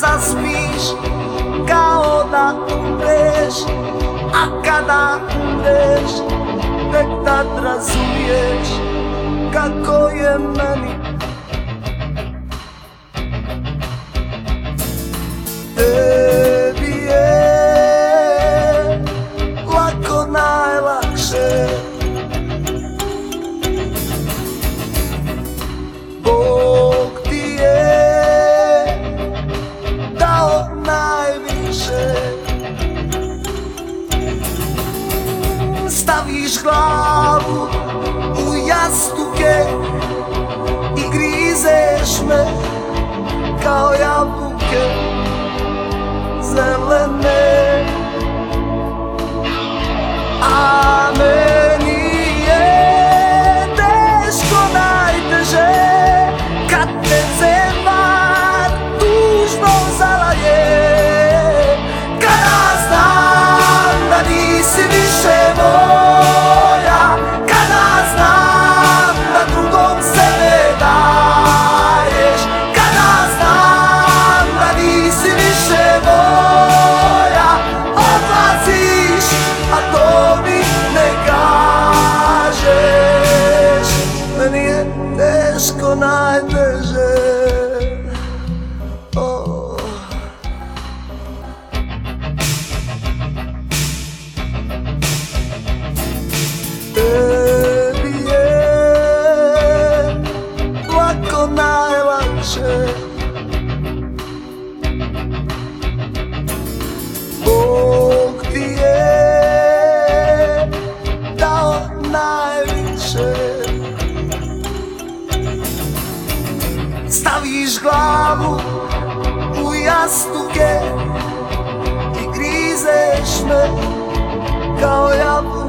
zaspiš kao da umreš A kada umreš tek tad razumiješ kako je meni staviš glavu u jastuke i grizeš me kao jabu skonaj drży o. Baby, yeah, sławą u jastukę i gryześ me kao jabłko.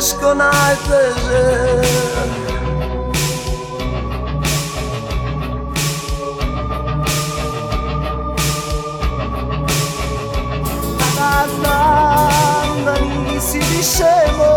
σκονάζεσαι Παραλάμβανη, συλλησέ μου